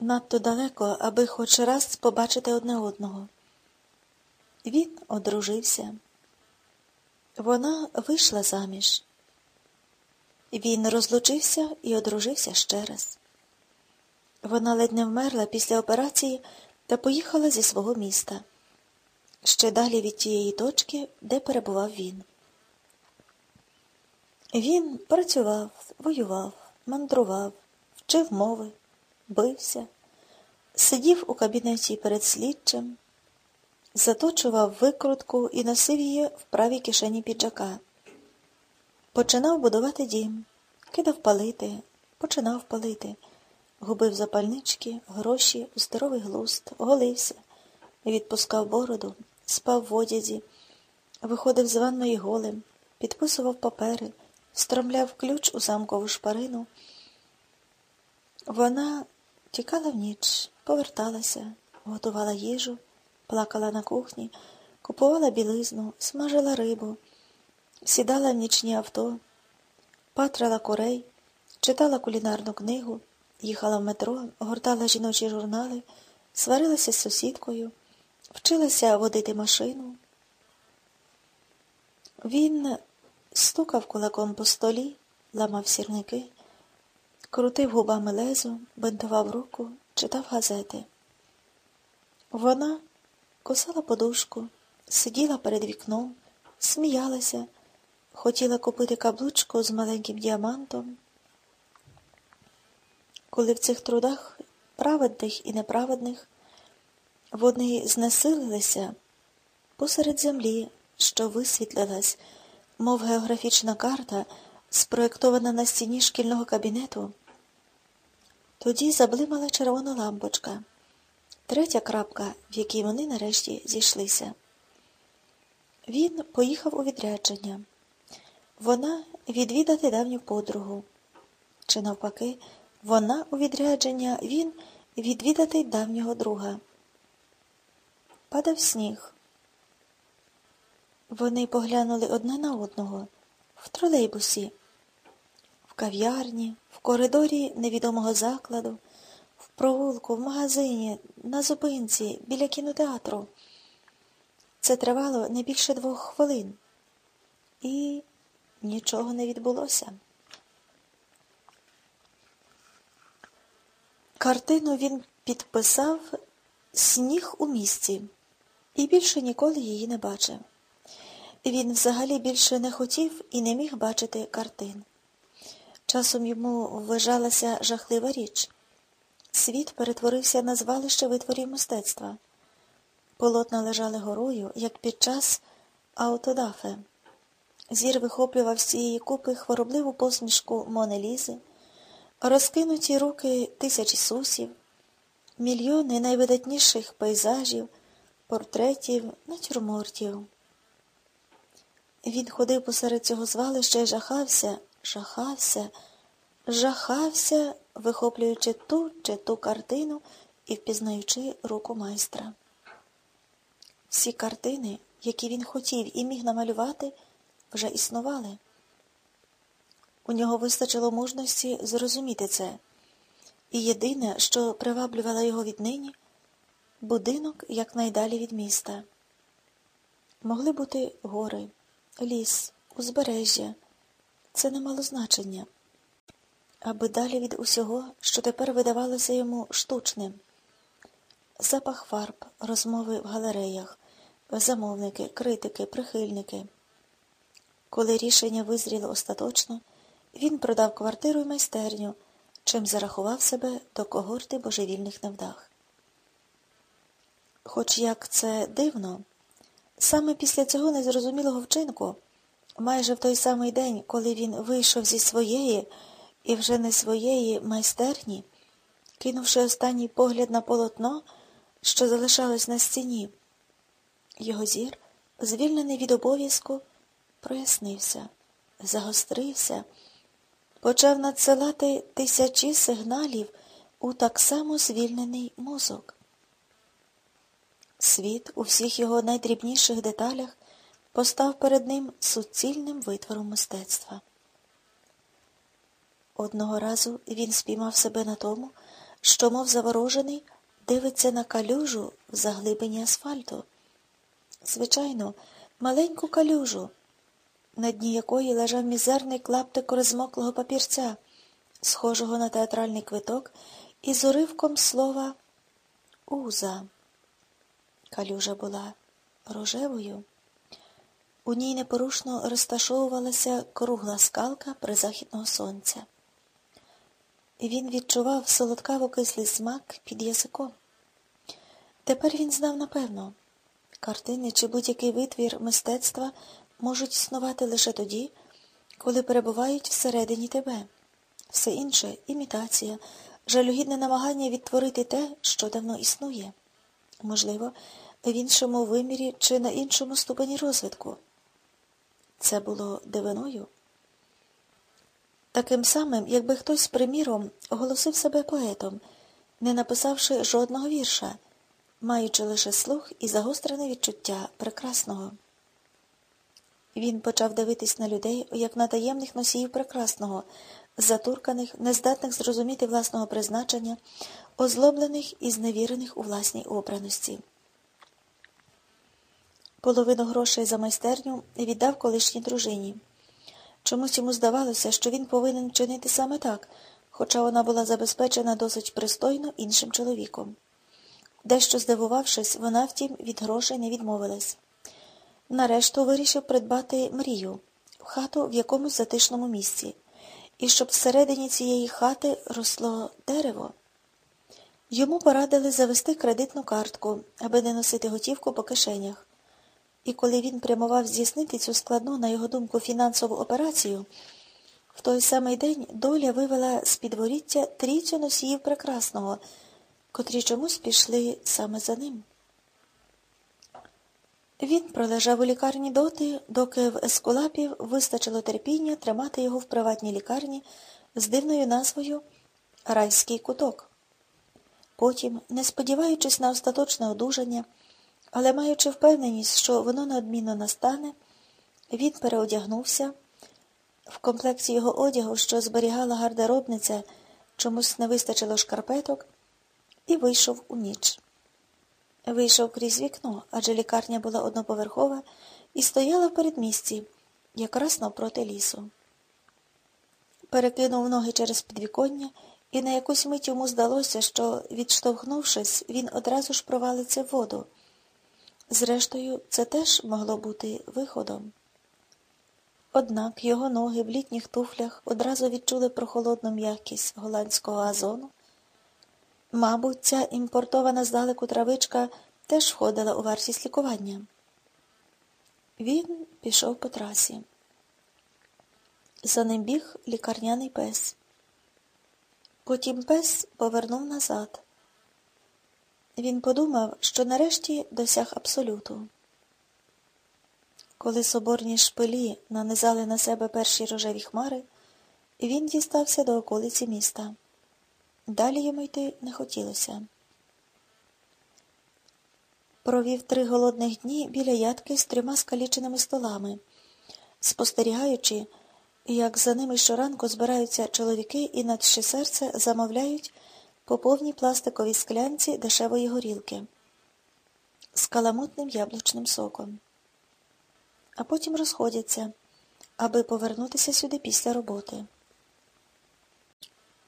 надто далеко, аби хоч раз побачити одне одного. Він одружився. Вона вийшла заміж. Він розлучився і одружився ще раз. Вона ледь не вмерла після операції та поїхала зі свого міста, ще далі від тієї точки, де перебував він. Він працював, воював, мандрував, вчив мови, бився, сидів у кабінеті перед слідчим, заточував викрутку і носив її в правій кишені піджака. Починав будувати дім, кидав палити, починав палити, губив запальнички, гроші, здоровий глуст, голився, відпускав бороду, спав в одязі, виходив з ванної голим, підписував папери, встромляв ключ у замкову шпарину. Вона тікала в ніч, поверталася, готувала їжу, плакала на кухні, купувала білизну, смажила рибу сідала в нічні авто, патрала курей, читала кулінарну книгу, їхала в метро, гортала жіночі журнали, сварилася з сусідкою, вчилася водити машину. Він стукав кулаком по столі, ламав сірники, крутив губами лезу, бинтував руку, читав газети. Вона косала подушку, сиділа перед вікном, сміялася. Хотіла купити каблучку з маленьким діамантом. Коли в цих трудах праведних і неправедних вони знесилилися посеред землі, що висвітлилась, мов географічна карта, спроєктована на стіні шкільного кабінету, тоді заблимала червона лампочка, третя крапка, в якій вони нарешті зійшлися. Він поїхав у відрядження. Вона відвідати давню подругу. Чи навпаки, вона у відрядження, він відвідати давнього друга. Падав сніг. Вони поглянули одне на одного в тролейбусі, кав'ярні, в коридорі невідомого закладу, в провулку, в магазині, на зупинці, біля кінотеатру. Це тривало не більше двох хвилин. І нічого не відбулося. Картину він підписав Сніг у місті і більше ніколи її не бачив. Він взагалі більше не хотів і не міг бачити картин. Часом йому вважалася жахлива річ. Світ перетворився на звалище витворів мистецтва. Полотна лежали горою, як під час аутодафе. Зір вихоплював з цієї купи хворобливу посмішку Мони Лізи, розкинуті руки тисяч Ісусів, мільйони найвидатніших пейзажів, портретів, натюрмортів. Він ходив посеред цього звалища і жахався, жахався, жахався, вихоплюючи ту чи ту картину і впізнаючи руку майстра. Всі картини, які він хотів і міг намалювати, вже існували. У нього вистачило мужності зрозуміти це, і єдине, що приваблювало його віднині будинок якнайдалі від міста. Могли бути гори, ліс, узбережжя. Це не мало значення, аби далі від усього, що тепер видавалося йому штучним. Запах фарб, розмови в галереях, замовники, критики, прихильники. Коли рішення визріло остаточно, він продав квартиру і майстерню, чим зарахував себе до когорти божевільних невдах. Хоч як це дивно, саме після цього незрозумілого вчинку, майже в той самий день, коли він вийшов зі своєї і вже не своєї майстерні, кинувши останній погляд на полотно, що залишалось на стіні, його зір, звільнений від обов'язку, прояснився, загострився, почав надсилати тисячі сигналів у так само звільнений мозок. Світ у всіх його найдрібніших деталях постав перед ним суцільним витвором мистецтва. Одного разу він спіймав себе на тому, що, мов заворожений, дивиться на калюжу в заглибині асфальту. Звичайно, маленьку калюжу, на дні якої лежав мізерний клаптик розмоклого папірця, схожого на театральний квиток, із уривком слова Уза. Калюжа була рожевою. У ній непорушно розташовувалася кругла скалка призахідного сонця. Він відчував солодкаво кислий смак під язиком. Тепер він знав напевно, картини чи будь-який витвір мистецтва можуть існувати лише тоді, коли перебувають всередині тебе. Все інше імітація, жалюгідне намагання відтворити те, що давно існує. Можливо, в іншому вимірі чи на іншому ступені розвитку. Це було дивиною. Таким самим, якби хтось, приміром, оголосив себе поетом, не написавши жодного вірша, маючи лише слух і загострене відчуття прекрасного. Він почав дивитись на людей, як на таємних носіїв прекрасного, затурканих, нездатних зрозуміти власного призначення, озлоблених і зневірених у власній обраності. Половину грошей за майстерню віддав колишній дружині. Чомусь йому здавалося, що він повинен чинити саме так, хоча вона була забезпечена досить пристойно іншим чоловіком. Дещо здивувавшись, вона, втім, від грошей не відмовилась. Нарешту вирішив придбати мрію в хату в якомусь затишному місці, і щоб всередині цієї хати росло дерево. Йому порадили завести кредитну картку, аби не носити готівку по кишенях. І коли він прямував здійснити цю складну, на його думку, фінансову операцію, в той самий день доля вивела з підворіття трійцю носіїв прекрасного, котрі чомусь пішли саме за ним. Він пролежав у лікарні доти, доки в ескулапів вистачило терпіння тримати його в приватній лікарні з дивною назвою Райський куток. Потім, не сподіваючись на остаточне одужання, але маючи впевненість, що воно неодмінно настане, він переодягнувся. В комплекті його одягу, що зберігала гардеробниця, чомусь не вистачило шкарпеток, і вийшов у ніч. Вийшов крізь вікно, адже лікарня була одноповерхова і стояла в передмісті, якраз навпроти лісу. Перекинув ноги через підвіконня, і на якусь мить йому здалося, що, відштовхнувшись, він одразу ж провалиться в воду. Зрештою, це теж могло бути виходом. Однак його ноги в літніх туфлях одразу відчули прохолодну м'якість голландського азону. Мабуть, ця імпортована здалеку травичка теж входила у вартість лікування. Він пішов по трасі. За ним біг лікарняний пес. Потім пес повернув назад. Він подумав, що нарешті досяг абсолюту. Коли соборні шпилі нанизали на себе перші рожеві хмари, він дістався до околиці міста. Далі йому йти не хотілося. Провів три голодних дні біля ядки з трьома скаліченими столами, спостерігаючи, як за ними щоранку збираються чоловіки і на серце замовляють по повній пластиковій склянці дешевої горілки з каламутним яблучним соком, а потім розходяться, аби повернутися сюди після роботи.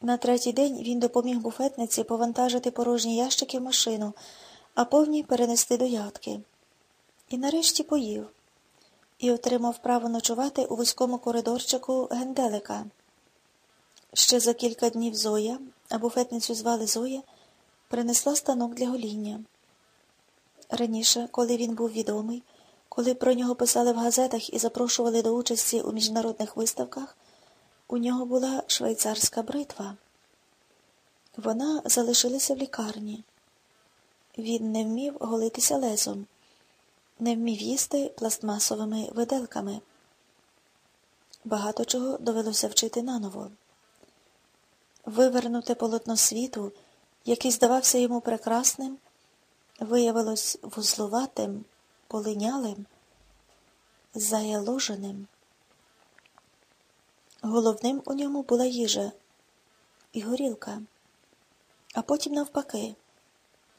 На третій день він допоміг буфетниці повантажити порожні ящики в машину, а повні перенести до ядки. І нарешті поїв і отримав право ночувати у вузькому коридорчику генделика. Ще за кілька днів Зоя, а буфетницю звали Зоя, принесла станок для гоління. Раніше, коли він був відомий, коли про нього писали в газетах і запрошували до участі у міжнародних виставках, у нього була швейцарська бритва. Вона залишилася в лікарні. Він не вмів голитися лезом, не вмів їсти пластмасовими виделками. Багато чого довелося вчити наново. Вивернуте полотно світу, який здавався йому прекрасним, виявилось вузлуватим, полинялим, заяложеним. Головним у ньому була їжа і горілка. а потім навпаки.